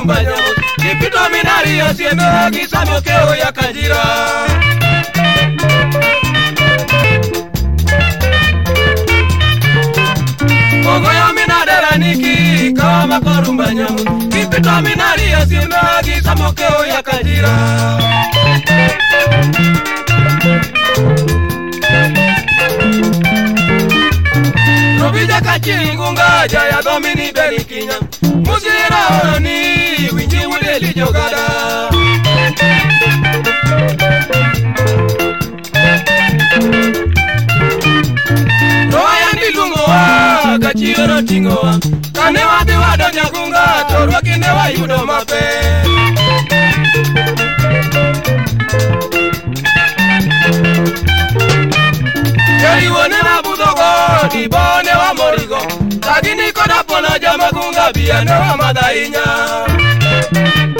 nyumba nyongo nipito minari sieme giza mokeo ya kajira kogoya minaderaniki nipito minari mokeo ya kajira jaya domini berikinya jogada. Roya nilungo wa kachiyoro tingo wa kane wadhi wadonja gunga torwa kinde wayudo mape. Jariwo ne wabudho go dibo ne wamorigo lakini kodapona jamagunga bia ne wamadha hinya. thank you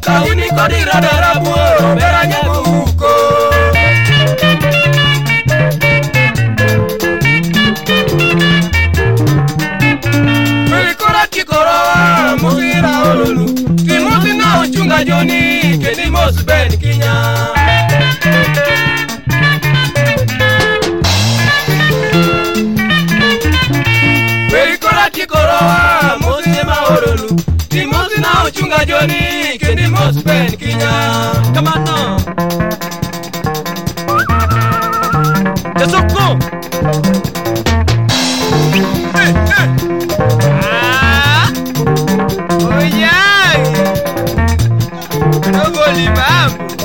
kauni kodira darabuoro bera nyabuko wilikora kikorowa mugira olulu timuti na ochunga joni kendi mos ben kinya wilikora kikorowa chunga joni kini mospen kinya come on now Jesuku eh! eh ah. oh yeah. Nobody